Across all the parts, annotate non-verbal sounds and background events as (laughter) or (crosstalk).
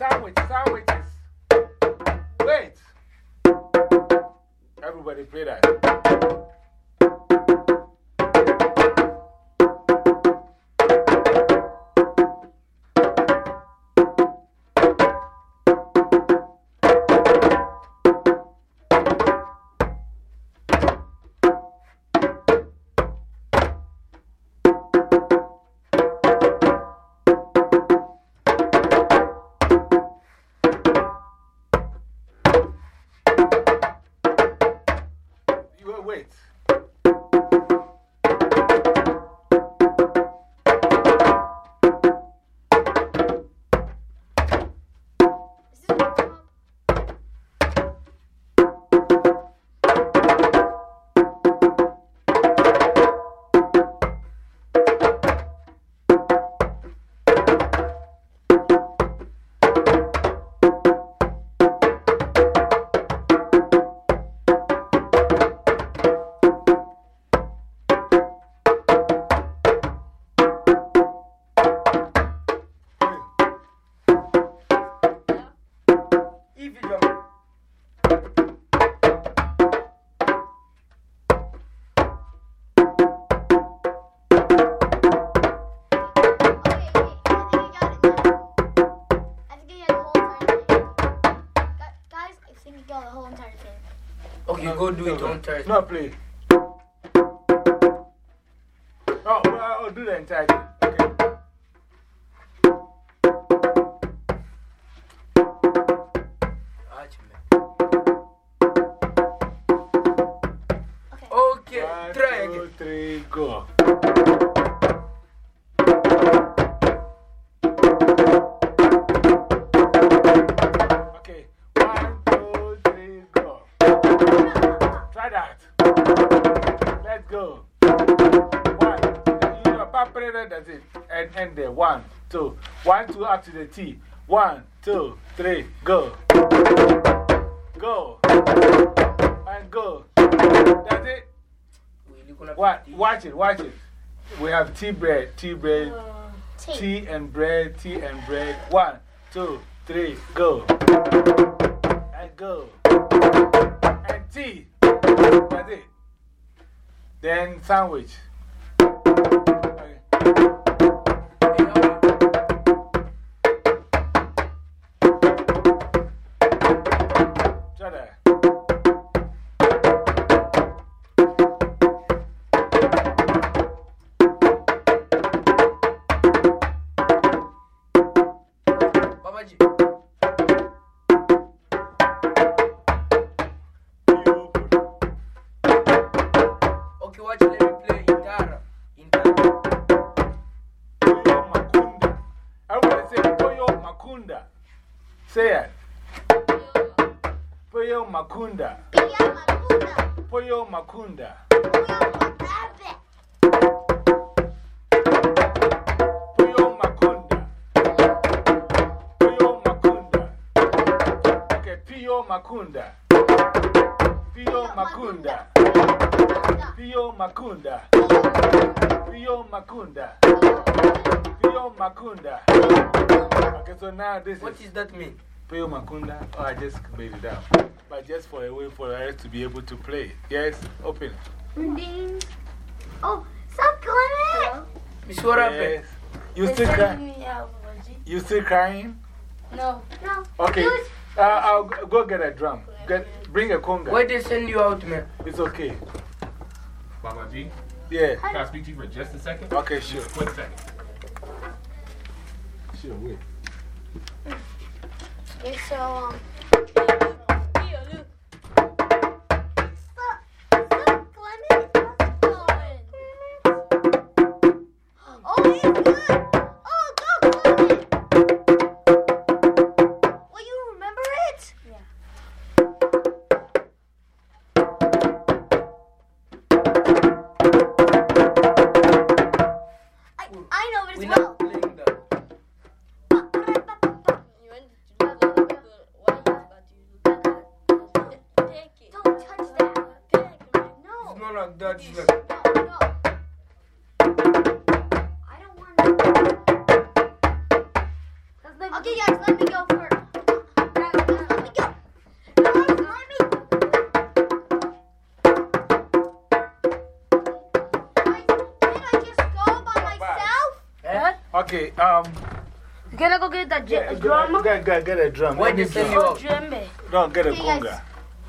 Sandwich, sandwiches. Wait. Everybody play that. Two, up to the T. One, two, three, go. Go. And go. That's it. What? Watch it, watch it. We have tea bread, tea bread, Tea. tea and bread, tea and bread. One, two, three, go. And go. And tea. That's it. Then sandwich. Makunda. Pio Makunda. Pio Makunda. Pio Makunda. Okay, so now this What is does that mean? Pio Makunda. Oh, I just made it up. But just for a way for us to be able to play. Yes, open. Ding. Oh, stop Clement. Miss, what happened? Yes. You still crying? You still crying? No. No. Okay. Uh, I'll go get a drum. Get, bring a conga. Why they send you out, man? It's okay. Baba G, Yeah. can I speak to you for just a second? Okay, sure. Quick second. Sure, wait. Okay, so, um, go get that get, j- drum? Get, get, get a drum. Why Let me they oh, drum. you Oh, out? djembe. No, get a conga.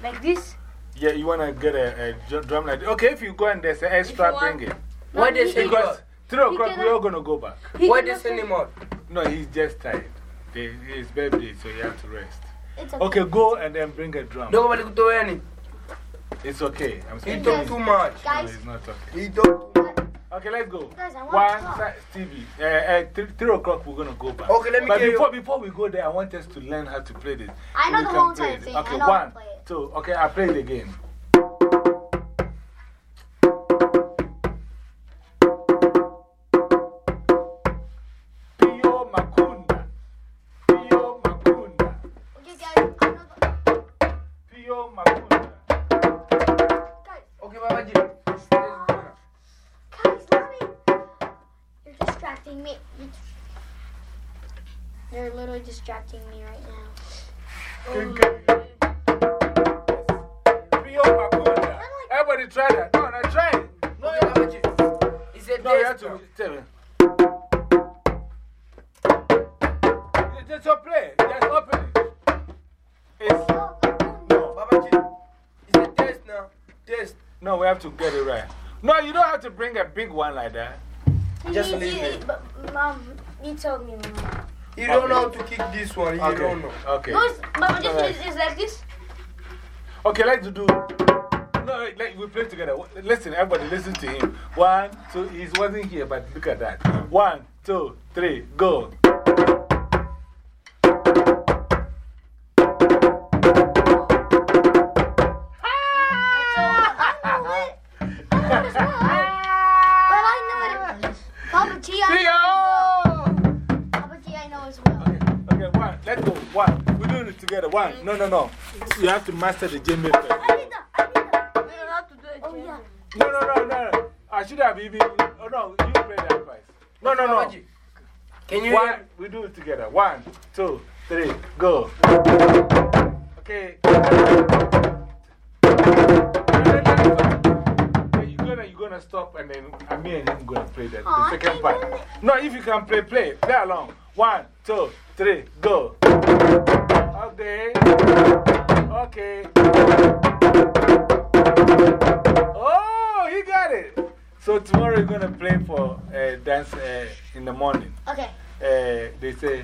Like this? Yeah, you want to get a, a drum like this. Okay, if you go and there's an extra, bring it. Why they send Because 3 o'clock, we're all going to go back. He Why they cannot send say- him out? No, he's just tired. They, his birthday, so he has to rest. It's okay. Okay, go and then bring a drum. Don't bali kutoa yani. It's okay. I'm He saying talk it's- too much. No, Guys, it's not okay. He talk too much. Okay, let's go. Guys, I want One, to talk. si- Stevie. Uh, uh, three, three o'clock, we're going to go back. Okay, let me But get you- before, before we go there, I want us to learn how to play this. I So know we the can whole play entire thing. Okay, I know how to one, play it. two. Okay, I'll play it again. Distracting me right now. Um, Pio Makunda. Everybody try that. No, no, try it. No, Okay, you Babaji. He said No, you have to now. tell him. Just to play. Just open it. It's, no, Babaji. He said test now. Test. no, we have to get it right. No, you don't have to bring a big one like that. Just leave it. but Mom, he told me. Mom. He don't know how to kick this one. He don't know. Okay. No, it's, but just Alright. it's, it's like this. Okay, let's do. No, like we play together. Listen, everybody, listen to him. One, two, he wasn't here, but look at that. One, two, three, go. Together. One. No, no, no. You have to master the djembe first. I need that. I need that. We don't have to do it. Oh, yeah. No, no, no, no. I should have even. Oh, no. You play that first. No, no, no. Can you One. hear? We do it together. One, two, three, go. Okay. You're gonna, you're gonna stop and then uh, me and him gonna play that, the second part. No, if you can play, play. Play along. One, two, three, go. Okay. Okay. Oh, he got it. So tomorrow you're gonna play for uh, dance uh, in the morning. Okay. Uh, they say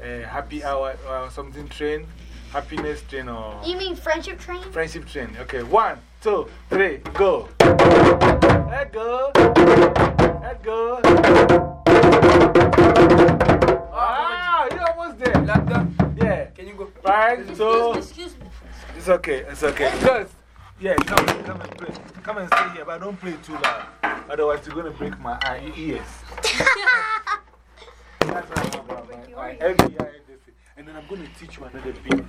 uh, happy hour or something train, happiness train or You mean friendship train? friendship train. Okay, one, two, three, go. Let go. Let go. Ah, you're almost there. Like that. Yeah. Can you go? Right, so Excuse me. it's okay, it's okay. Because, yeah, come, come and play. Come and stay here, but don't play too loud. Otherwise, you're going to break my ears. (laughs) That's what I'm about, man. My every eye. And then I'm going to teach you another beat.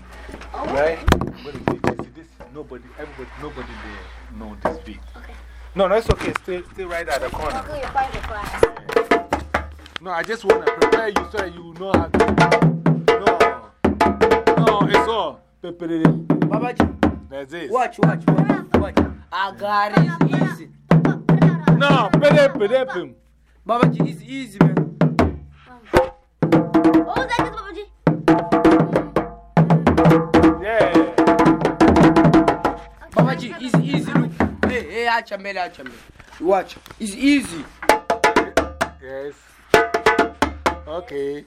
Oh, right? I'm going to teach you. See, this, nobody, everybody, nobody there know this beat. Okay. No, no, it's okay. Stay, stay right at the corner. Luckily, you're private class. No, I just want to prepare you so that you know how to. No. No, it's all. Babaji. That's it. Watch, watch, watch. watch. I got it. Easy. No, pede, pede, pim. Babaji, it's easy, man. Oh, that is Papa G. Yeah. Babaji, it's easy. Look. Hey, hey, acha mbele, acha mbele. Watch. It's easy. Yes. Okay.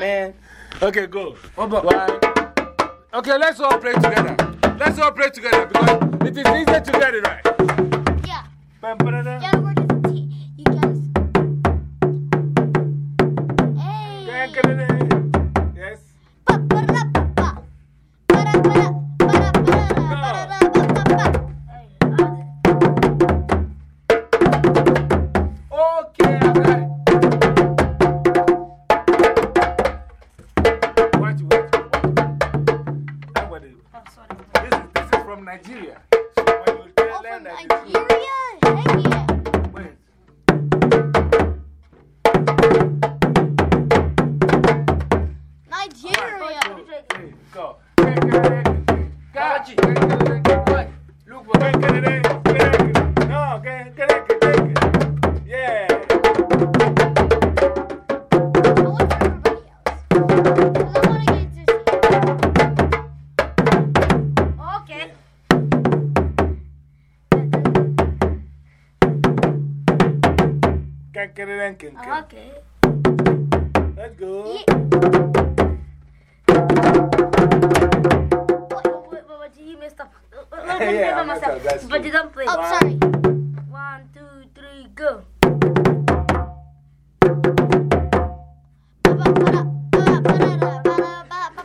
Messed man. Okay, go. Oba. One. Okay, let's all play together. Let's all play together because it is easier to get it right. Yeah. Pam, can. can. Oh, okay. Let's go. Yeah. What, what, what, he messed up. yeah, I messed up. That's but you don't play. Oh, One. sorry. One, two, three, go.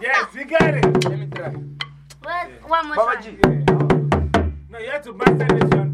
Yes, you got it. Let me try. Well, yeah. One more Baba time. G. Yeah. No, you have to master this one.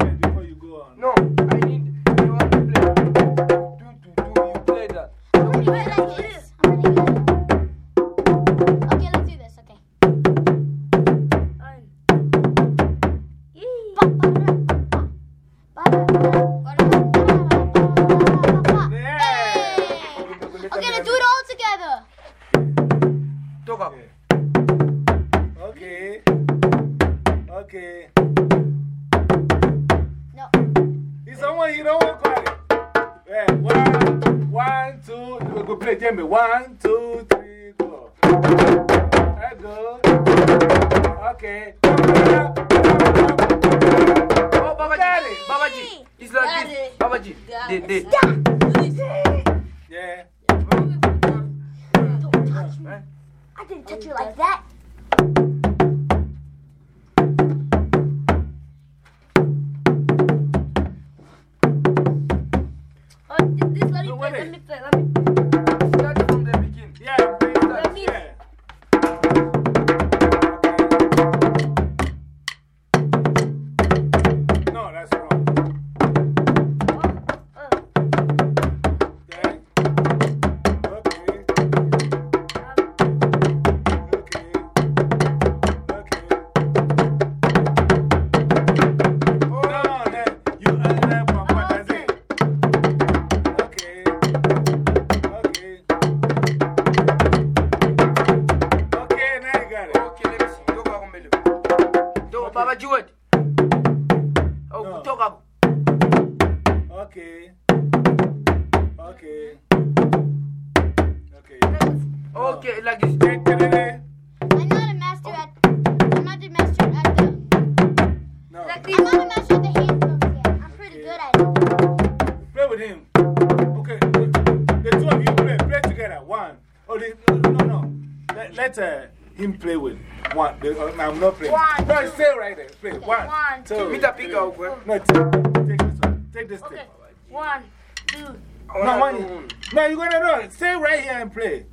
pick up. No, take, take this one. Take this okay. One, two. No, one. No, you're going to know. Stay right here and play.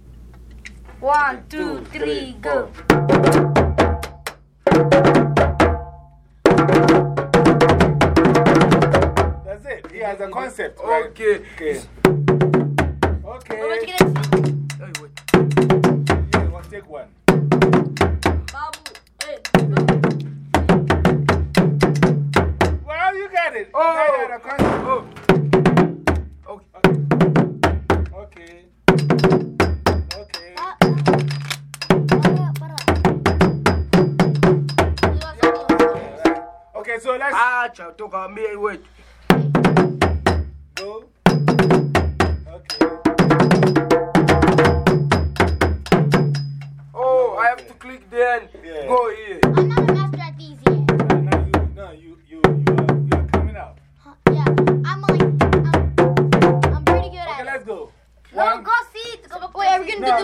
One, two, three, go. That's it. He has a concept. Right? Okay. Okay. Okay. okay. Yeah, we'll take one. it. Oh! oh. Okay. Okay. Okay, ah. so let's. Ah, chow, talk a me, wait. Go. Okay. Oh, I have to click then. Yeah. Go here.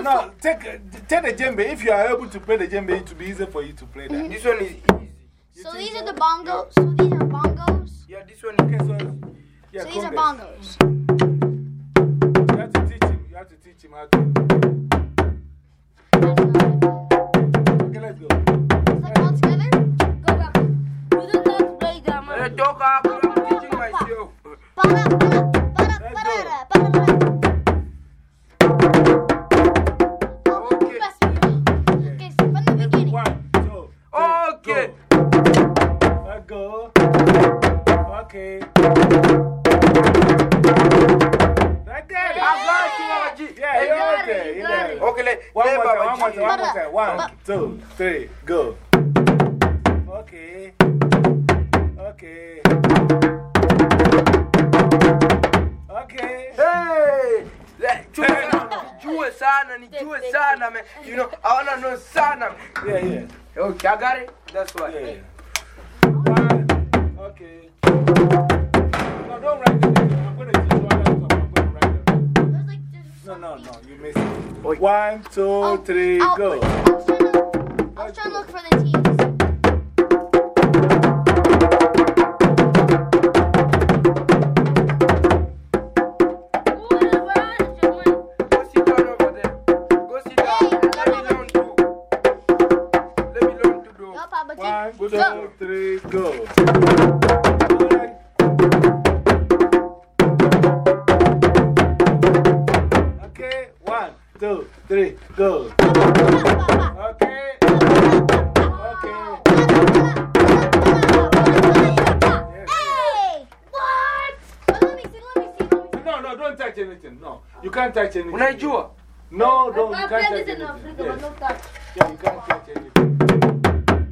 no, take, take the djembe. If you are able to play the djembe, it will be easy for you to play that. Mm -hmm. This one is easy. You so these so? are the bongos. So these are bongos? Yeah, this one. can so, yeah, so these are bongos. You have to teach him. You have to teach him how to. Anything. No, you can't touch anything. Unajua? No, no, you I've can't played touch this in anything. Africa, Yes. touch. Yeah, you can't touch anything.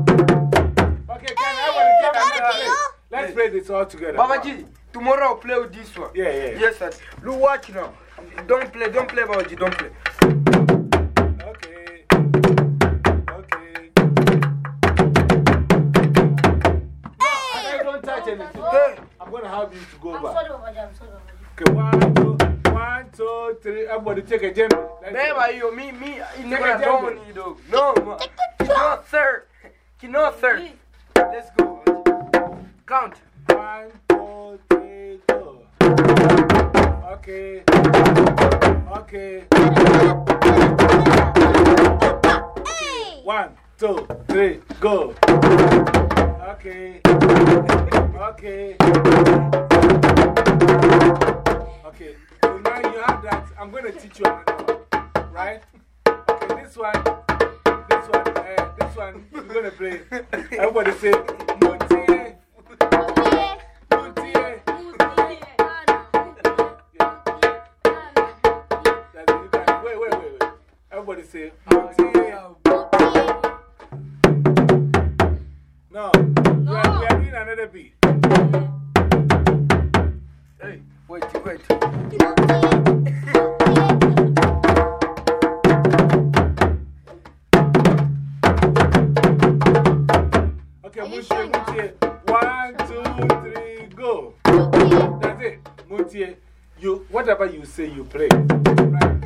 Okay, can everybody come got and it, play? Kilo? Let's play this all together. Babaji, tomorrow I'll play with this one. Yeah, yeah. Yes, sir. Look, watch now. Don't play, don't play, Babaji, don't play. Have you to go I'm back. sorry, Babaji, I'm sorry, Babaji. Okay, one, two, one, two, three. Everybody take a jump. Let's go. Beba hiyo mi mi Take niko a na jumbo. domo ni. No, ma. Cannot sir. Cannot sir. Let's go. Count. One, two, three, go. Okay. Okay. Hey! One, two, three, go. Okay. Okay. Okay. So now you have that. I'm going to teach you another one. Right? Okay, this one. This one. Uh, this one. We're going to play. Everybody say, Mutie. Mutie. You can- Wait, wait, wait. Everybody say, Mutie. No. We, are, we are doing another beat. Okay, Mutie? Mutie. One, two, three, go. That's it. Mutie, you, whatever you say, you play. Right?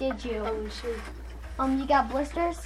Did you? oh, shit. Um, you got blisters?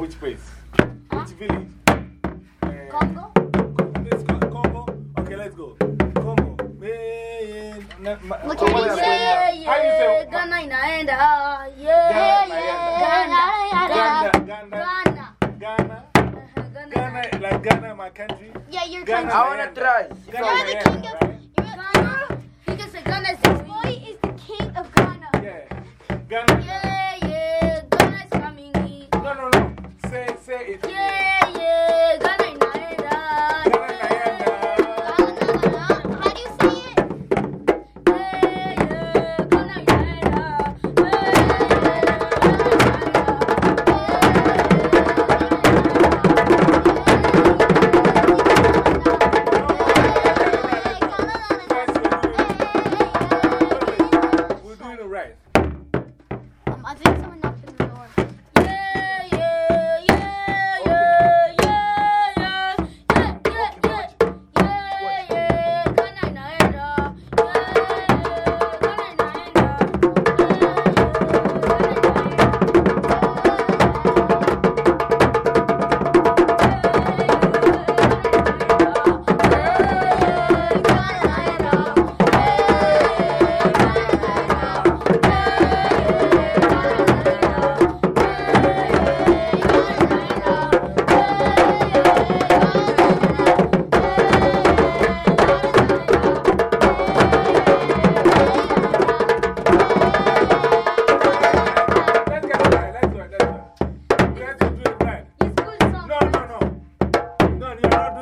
which place? Which village? Eh, Congo? Let's go, Congo. Okay, let's go. Congo. Ghana Ghana. Ghana Ghana. Ghana uh-huh, like Ghana my country. Yeah your Ghana, country. I want to try. Ghana, you're the king of right? you're Ghana. Because Ghana is the boy is the king of Ghana. yeah. Ghana say it. Yay! You're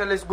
him it's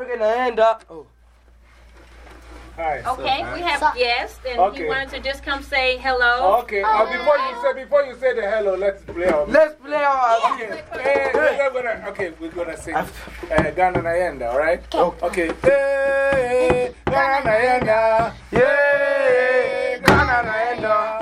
Africa inaenda. Oh. Hi. Okay, we have So- guests, and Okay. he wanted to just come say hello. Okay, uh, before you say before you say the hello, let's play our Let's play our. Okay, eh, we're gonna, okay, we're gonna sing uh, Ghana Nayenda, alright? Okay. Hey, Ghana Nayenda. Yeah, Ghana naenda.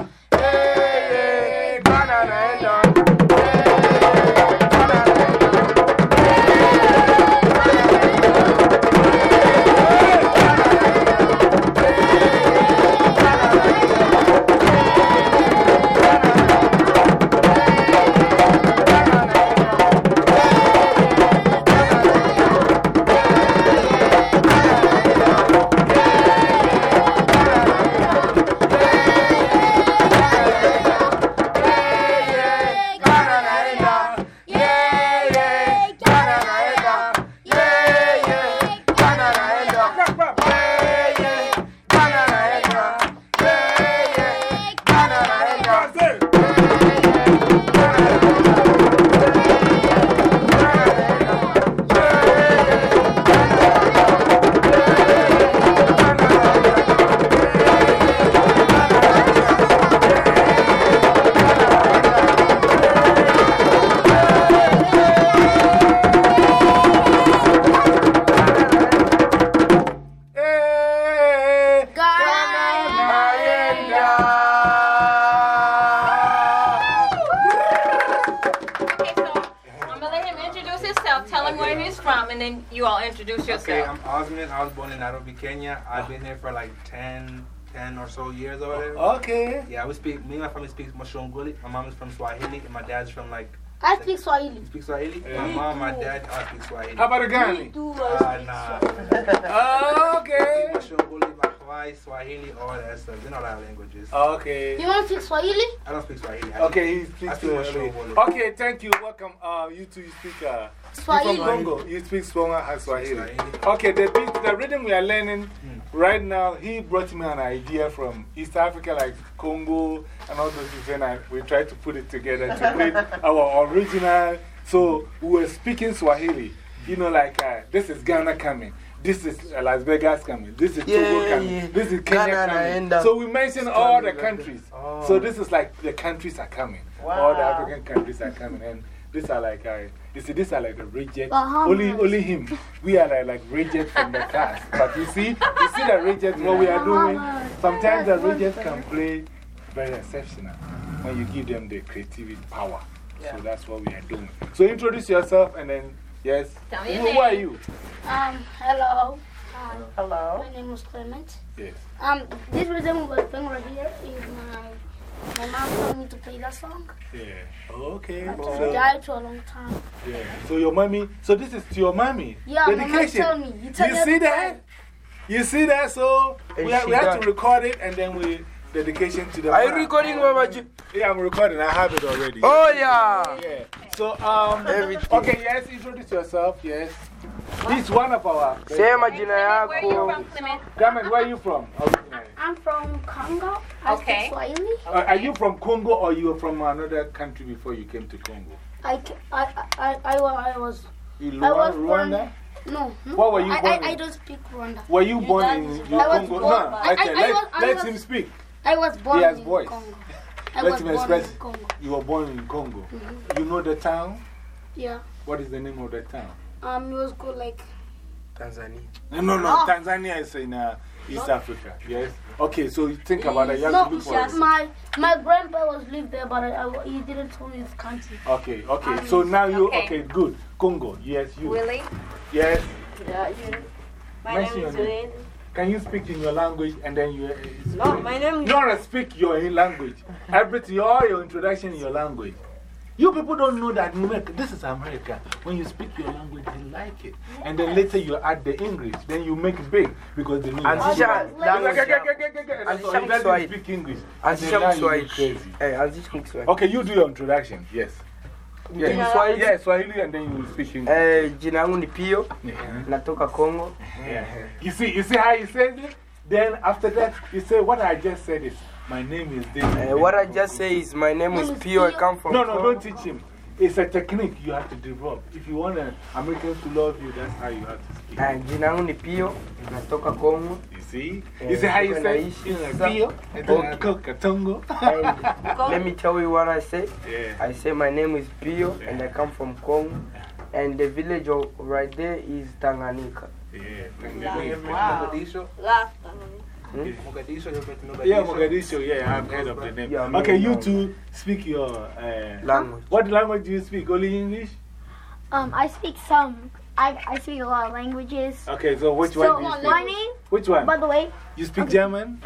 Or so years or whatever. Okay. Yeah, we speak, me and my family speaks Mashongoli. My mom is from Swahili, and my dad's from like, I speak Swahili. you speak Swahili? Yeah. My mom, my dad, all speak Swahili. How about the Ghani? Uh, nah. Okay. Mashongoli, Makwai, Swahili, all that stuff. You know that languages. Okay. You want to speak Swahili? I don't speak Swahili. I Okay, he I speaks speak Swahili. Mashongoli. Okay, thank you. Welcome. Uh, you two, you speak. Uh, you from Swahili. Congo. You speak Swanga and Swahili. Swahili. Okay, the beat, the rhythm we are learning right now, he brought me an idea from East Africa, like Congo and all those things, and we tried to put it together to create (laughs) our original. So we were speaking Swahili. You know, like uh, this is Ghana coming. This is uh, Las Vegas coming. This is Togo coming. yeah. This is Kenya Ghana coming. So we mentioned all the Ghana. countries. Oh. So this is like the countries are coming. All the African countries are coming. And these are like, uh, you see, these are like the rejects. Bahamas. Only, only him. We are like, like rejects from the cast. But you see, you see the rejects, what we are doing. Sometimes the rejects can play very exceptional when you give them the creativity power. So that's what we are doing. So introduce yourself and then, yes. Tell Who, me your who are you? Um, hello. Hi. Hello. My name is Clement. Yes. Um, this rhythm we're playing right here is my, my mom told me to play that song. Yeah. Okay. I've So, died for a long time. yeah. so your mommy, so this is to your mommy. Yeah, my mom Dedication. told me. You, tell You see that? time. You see that? So And we, have, we have to record it and then we dedication to the. Are you recording, Mama G? Yeah, I'm recording. I have it already. Oh, yeah. Yeah. So, um, Everything. okay, yes, introduce yourself, yes. He's one of our. Sema jina Clement, where you yako. from, Clement? Gamet, where are you from? originally? I'm from Congo. I Okay. Swahili. Uh, are you from Congo or you were from another country before you came to Congo? I, I, I, I, I was. You I was Rwanda? born. Rwanda? No, no. Where were you born I, in? I don't speak Rwanda. Were you born in is your I was Congo? born- No, I- okay, I- I let, was- let was- him speak. I was born He has in voice. Congo. I Let was him born express. in Congo. You were born in Congo. You know the town? Yeah. What is the name of the town? Um, it was called like. Tanzania. No, no, no. Tanzania is in uh, East Africa. Yes. Okay, so you think about it. You have No, to look for it. my my grandpa was lived there, but I, I, he didn't tell me his country. Okay, okay. So now you, Okay. okay, good. Congo, yes, you. Willie? Yes. My Mention name is your name. Lynn. Can you speak in your language and then you. Uh, No, my name You is. don't speak your language. Everything, all your introduction in your language. You people don't know that America, this is America. When you speak your language, they like it. And then later you add the English. Then you make it big because they know And Sisha, speak. language. And so Anzisha he doesn't Kiswahili. speak English. And then you crazy. Eh, anzisha Kiswahili. Okay, you do your introduction. Yes. Yes. Swahili. Yeah, Swahili and then you speak English. Eh, jina ni Pio, natoka Congo. You see, you see how he says it? Then after that, you say, What I just said is, My name is this. Eh, what I just say is my name is Pio, I come from No, no, don't teach him. it's a technique you have to develop. If you want Americans to love you, that's how you have to speak. Ah, Jina langu ni Pio, natoka Kongo. You see? Yeah, You see how you say? I eat You. Pio, and then I cook a tongo. Let me tell you what I say. Yeah. I say my name is Pio and I come from Congo. And the village of, right there is Tanganyika. Yeah. Wow. Mogadishu. Rasta. Mogadishu, you Mogadishu. Yeah, Mogadishu, yeah, I've heard of the name. Yeah, okay, you no. two speak your uh, Language. What language do you speak? Only English? Um, I speak some. I, I speak a lot of languages. Okay, so which so one do you my speak? name, Which one? by the way, You speak German?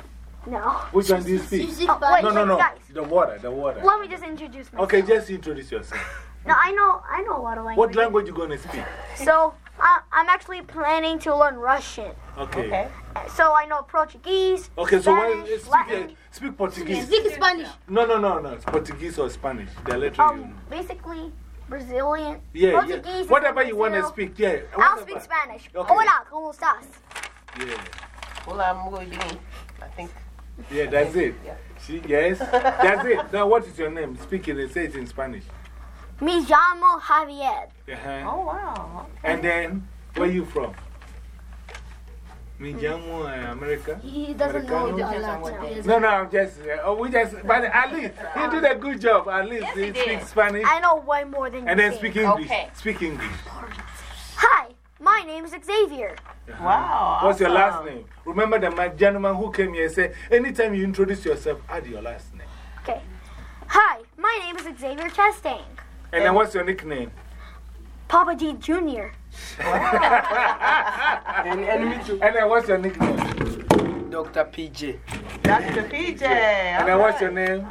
no. Which one do you speak? Oh, wait, No, no, no. guys. The water, the water. Let me just introduce myself. Okay, just introduce yourself. No, I know, I know a lot of languages. What language you going to speak? So I, I'm actually planning to learn Russian. Okay. So I know Portuguese. Okay, so when, Spanish, speak, Latin. uh, speak Portuguese. Speak Spanish. No, no, no, no. It's Portuguese or Spanish. The letter you Um, basically Brazilian. Yeah, yeah. Portuguese is Whatever from you want to speak, yeah. I'll speak Spanish. Okay. Hola, ¿cómo estás? Yeah. Hola, muy bien. I think. Yeah, that's it. See, yes, that's it. Now, what is your name? Speak it and say it in Spanish. Me llamo Javier. Uh -huh. Oh, wow. And then, where are you from? Me llamo uh, America. He doesn't know Americano? the No, no, I'm just, uh, oh, we just, but at least, he did a good job. At least Yes, he, he did. speaks Spanish I know way more than and you then think. speak English. Okay. Speak English. Hi, my name is Xavier. Wow. What's your last name? Remember the man- gentleman who came here and said, anytime you introduce yourself, add your last name. Okay. Hi, my name is Xavier Chastain. And then what's your nickname? Papa D Jr. (laughs) And, and me too. And then what's your nickname? Dr. PJ. Dr. PJ. And then what's your name?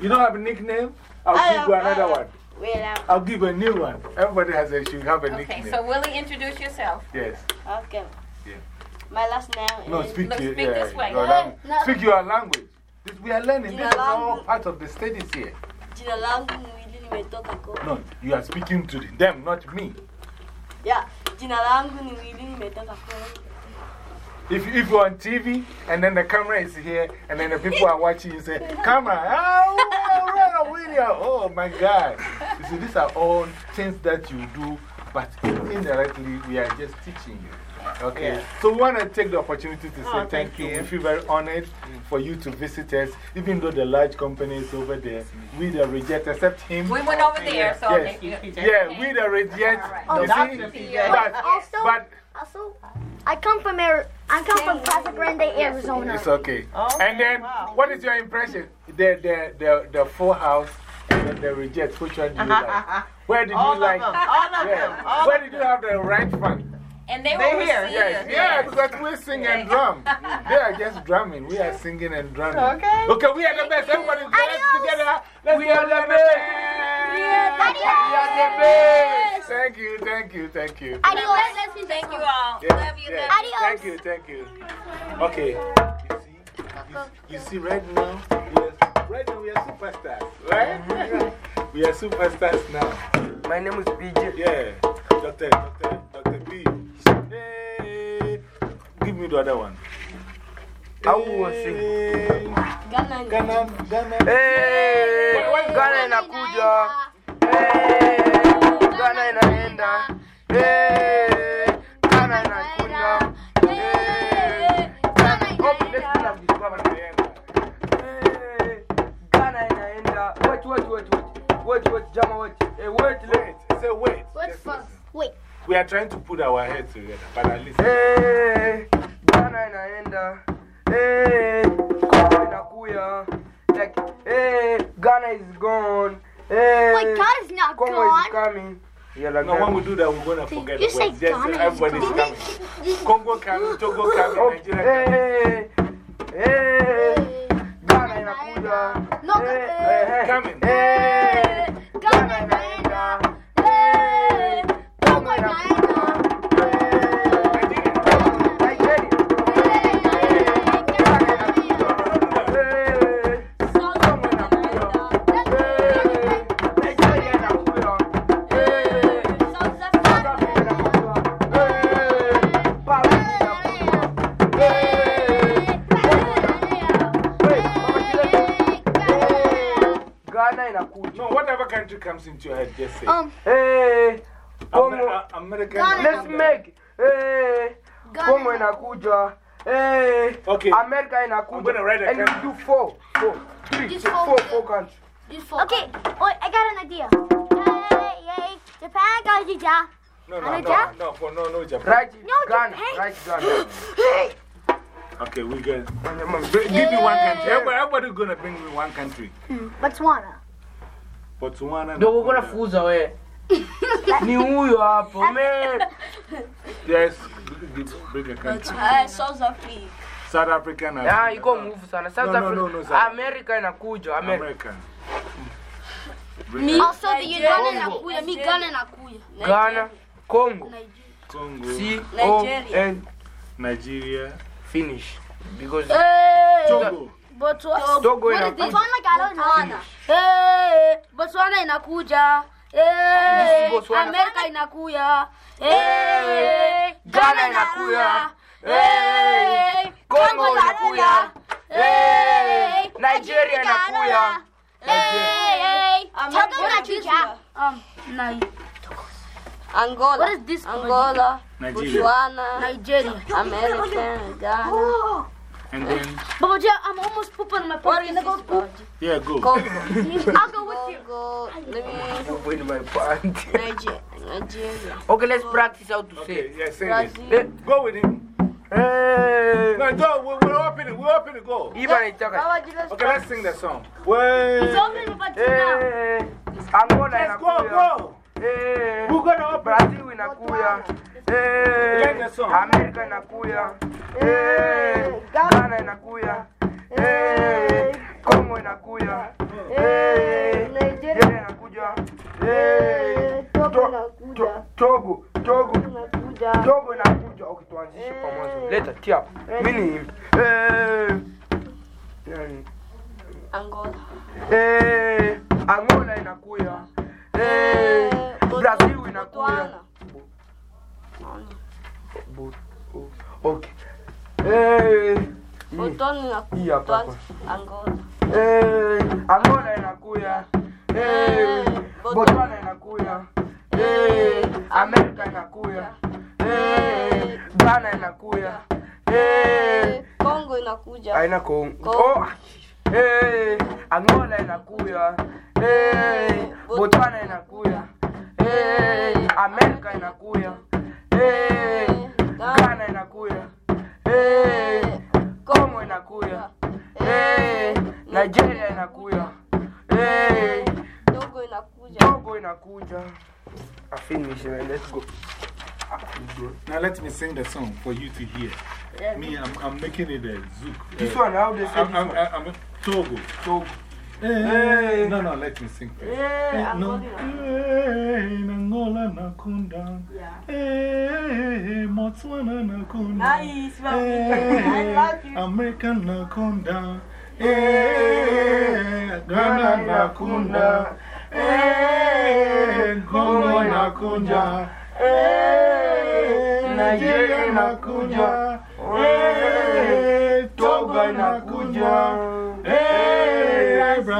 You don't have a nickname? I'll give you another one. Well, I'll give a new one. Everybody has a, should have a Okay, nickname. so Willie, introduce yourself. yes. okay. Yeah. My last name No, is. speak, Look, your, speak yeah, this way. your No, language. no. Speak your language. This, we are learning. This is all part of the studies here. Jina langu mwili nimetoka Kongo. No, you are speaking to them, not me. Yeah, jina langu ni mwili nimetoka Kongo. If, if you're on TV and then the camera is here and then the people are watching, you say, Camera, oh, William. Oh my God. You see, these are all things that you do, but indirectly, we are just teaching you. Okay, so we want to take the opportunity to oh, say Oh, thank, thank you. you. We feel very honored for you to visit us, even though the large company is over there. We the reject, except him. We went over there, so. Yes. okay. Yeah, we the reject. Oh, You Dr. see? PJ. But, Also, but also, I come from Ari I come from Casa Grande, Arizona. It's okay. Oh, and then, wow. what is your impression? The, the, the, the full house and then the reject. Which one do you (laughs) like? Where did All you like? of them. All of Yeah. them. All Where did you have the right fun? And they They're were here, received. Yes, yeah, because we sing and drum. (laughs) They are just drumming. We are singing and drumming. Okay. Okay, we are the best. Everybody get Adios. together. Let's We are the best. We are the best. Thank you, thank you, thank you. Adios. Thank you all. Yeah, Love you. yeah. love you. Thank you, thank you. Okay, you see, you, you see right now, we are, right now we are superstars, right? Mm-hmm. (laughs) we are superstars now. My name is PJ. Yeah, Dr. Dr. me the other one. I will sing. Hey, Ghana ni Ghana, Ghana. Hey, Ghana inakuja. Hey, Ghana in inaenda. Hey, Ghana in inakuja. Hey, Ghana Oh, let's do that with Baba inaenda. Hey, Ghana inaenda. Wait, wait, wait, wait. Wait, wait, Jama, wait. Hey, wait, Wait, wait. say wait. What's Just fun? listen. Wait. We are trying to put our heads together, but at least. Hey, coming. Yeah, like No, when we do that, we're going to forget You the say words. Just Ghana is everybody's coming. Congo coming, Togo coming, Oh, Nigeria coming. hey, hey, Ghana inakuja. No, Hey, eh, hey, hey. Coming. Hey, comes into your head, just say. Um, Hey, Congo. Amer- American. Ghana. Let's make. Hey, Congo inakuja. Hey, Okay. America I'm gonna write a And we country. do four, four, three, Just so four. four, four countries. okay. Wait, I got an idea. Yay, yay. Japan, Gajija. No, no, Canada? no, no, for no, no, Japan. Right, No, Ghana. Japan. Right, Ghana. (gasps) Okay, we get. Mama, Bring- Give me one country. Everybody, everybody gonna bring me one country. Botswana. Botswana. Ndio kuna fuza we. (laughs) Ni huyo hapo. Me. Yes, bring a country. Uh, South Africa. South Africa na. Ah, iko nguvu sana. South No, no, Africa. no, no, South- America inakuja. America. America. Me, Also, the Uganda Nigeria. Mi Ghana Congo. Congo. C O N Nigeria. finish. Because Togo. Botswana. Togo inakuja. Botswana. Hey, Botswana inakuja. Hey, Amerika inakuja. Hey, Ghana inakuja. Hey, Congo inakuja. Hey, Nigeria inakuja. Hey, Togo inakuja. um, Angola. What is this? Angola. Nigeria. Botswana. Nigeria. America. Ghana. And then, Baba Jia, I'm almost pooping on my What pants. Can I go poop? Yeah, go. Congo. (laughs) I'll go with you. Congo. Let me. in my pants. Nigeria. Nigeria. Okay, let's practice how to Okay, say. yeah, sing Brazil. it. Eh, Go with him. Hey. No, go. We, we're opening. We're opening. Go. Iba naitaka. Baba Ji, let's Okay, let's sing the song. Wait. Hey, Angola Let's go, go. Hey, We're gonna open. Brazil inakuja. Hey, Play the song. America inakuja. Hey, Ghana inakuja. Hey, Congo inakuja. Hey, Nigeria inakuja. Hey, To- To- Togo, Togo. Togo inakuja. Okay, tuanzishe pamoja. Leta tia. Mimi ni eh nani? Angola. Eh, Angola inakuya. Eh, Brazil inakuya. Okay. Eh, Hii hapa hapa. Angola. Eh, Angola inakuya. Eh, Botswana inakuya. Eh, Amerika inakuya. Eh, Ghana inakuya. Eh, Congo inakuja. aina. Kongo. Oh, eh, Angola inakuya. Eh, Botswana inakuya. Eh, Amerika inakuya. Eh, Ghana inakuya. hey, Kongo inakuya. hey, Nigeria inakuya. hey, Togo inakuja. Togo inakuja. I finish it. Let's go. Now let me sing the song for you to hear. Yeah, Me, I'm, I'm making it a zouk. This Uh, one, how they say I'm, this I'm, one? I'm, I'm Togo. Togo. Hey. No, no, let me sing first. No. Angola. Hey, Angola nakunda. Hey, Botswana nakunda. Nice. I love you. America nakunda. Hey, Ghana nakunda. Hey, Congo nakunja. Hey, Nigeria nakunja. Hey, Togo nakunja.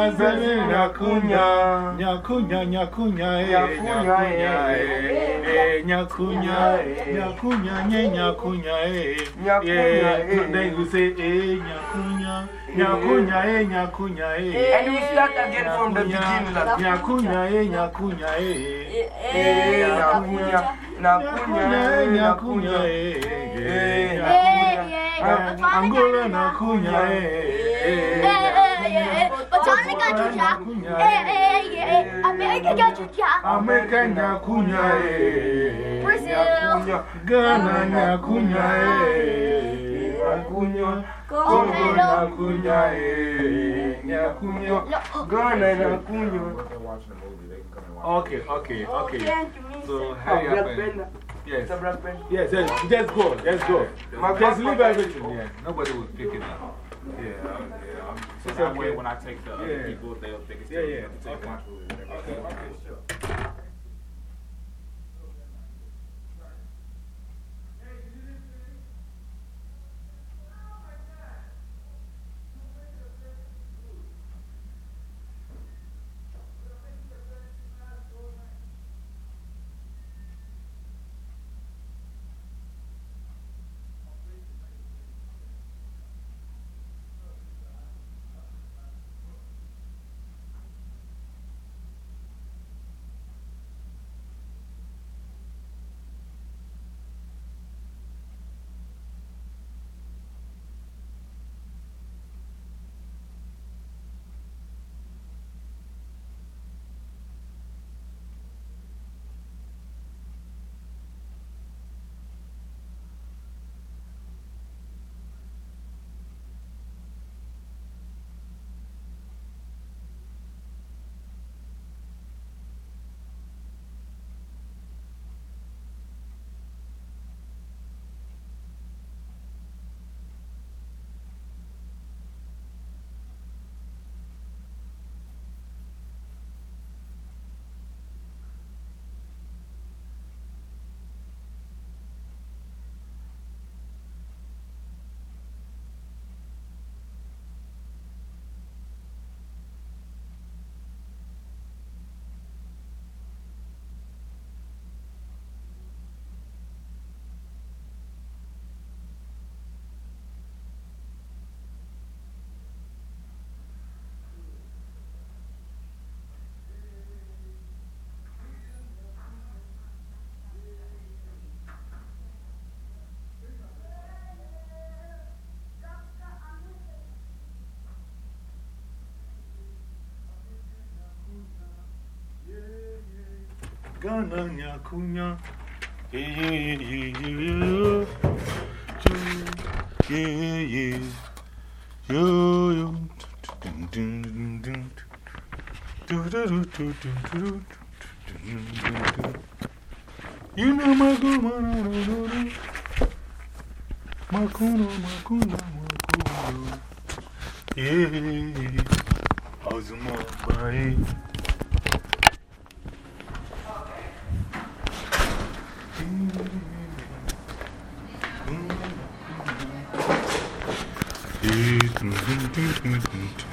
Nakunja. Nyakunya, nyakunya, eh, Nyakunya, nyakunya, eh. eh, eh, nyakunya, nyakunya, nyakunya, eh. Nyakunya, eh. Then you say, eh, nyakunya, nyakunya, eh, nyakunya, eh. And we start again from the beginning. Nyakunya, eh, nyakunya, eh. Eh, eh, nyakunya, eh. Eh, Ah, Angola nakunya, eh. Botswana Nakunya, got eh. you. America got. America nyakunya, eh. Brazil. Ghana nyakunya, eh. Nakunya, Congo nyakunya, eh. Ghana, Nakunya. Okay, okay, okay. So, hurry up. Black and- Panther. Yes. It's a Black Panther. Yes, yes, just go, just go. Just leave everything there. Nobody will pick it up. Yeah, okay. um, So that way, when I take the other people, they'll think it's Yeah, still yeah. to take Okay. my food. Okay, okay, sure. Gana Nyakunya. Yeah, yeah, yeah, yeah, yeah. Yeah, yeah. Yo, yo. You know my good man. Makuno, Makuno, Makuno. Yeah. How's my body? 本当に。